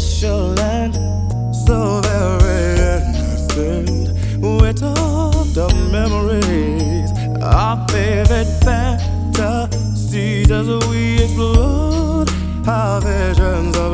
special and so very innocent. We talk the memories, our favorite fantasies as we explore our visions of.